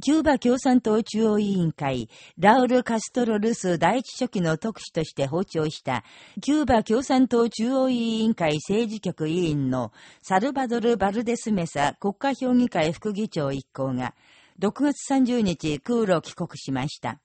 キューバ共産党中央委員会、ラウル・カストロ・ルス第一書記の特使として訪朝した、キューバ共産党中央委員会政治局委員のサルバドル・バルデスメサ国家評議会副議長一行が、6月30日空路帰国しました。